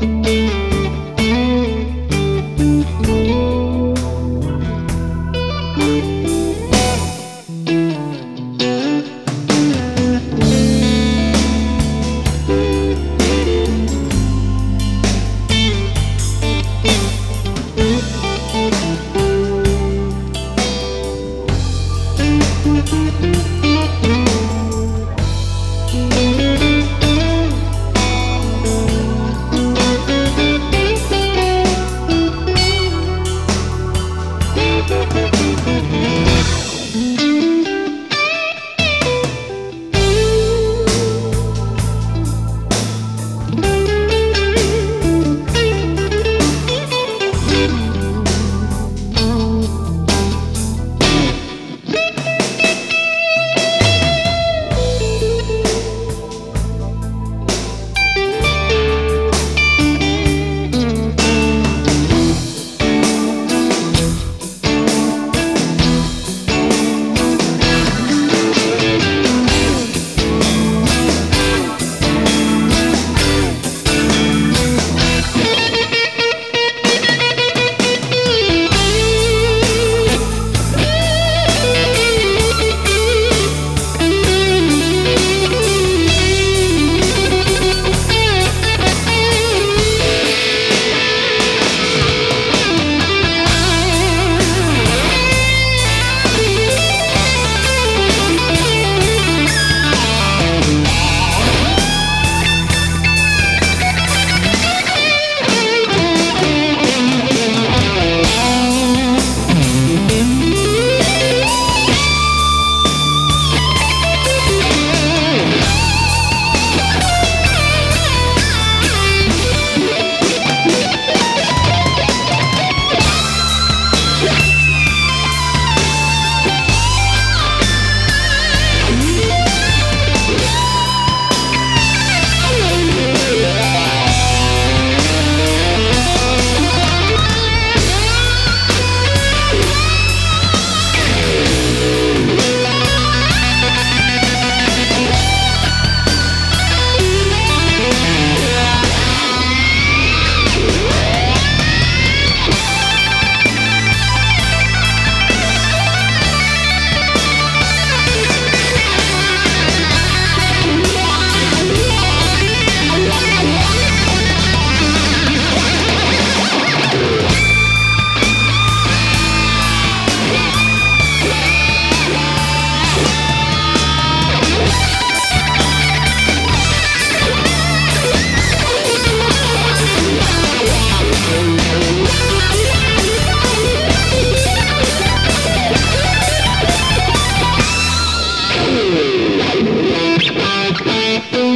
Música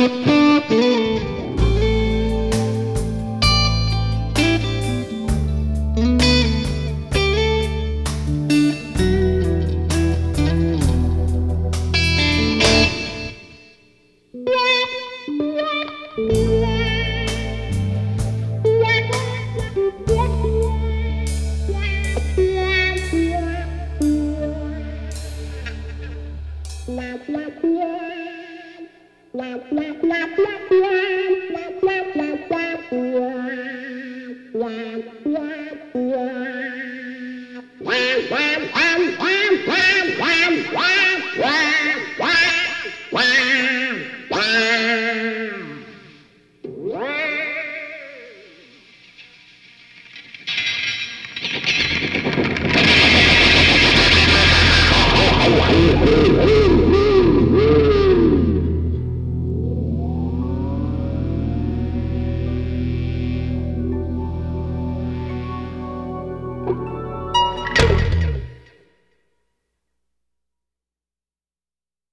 Thank Yeah.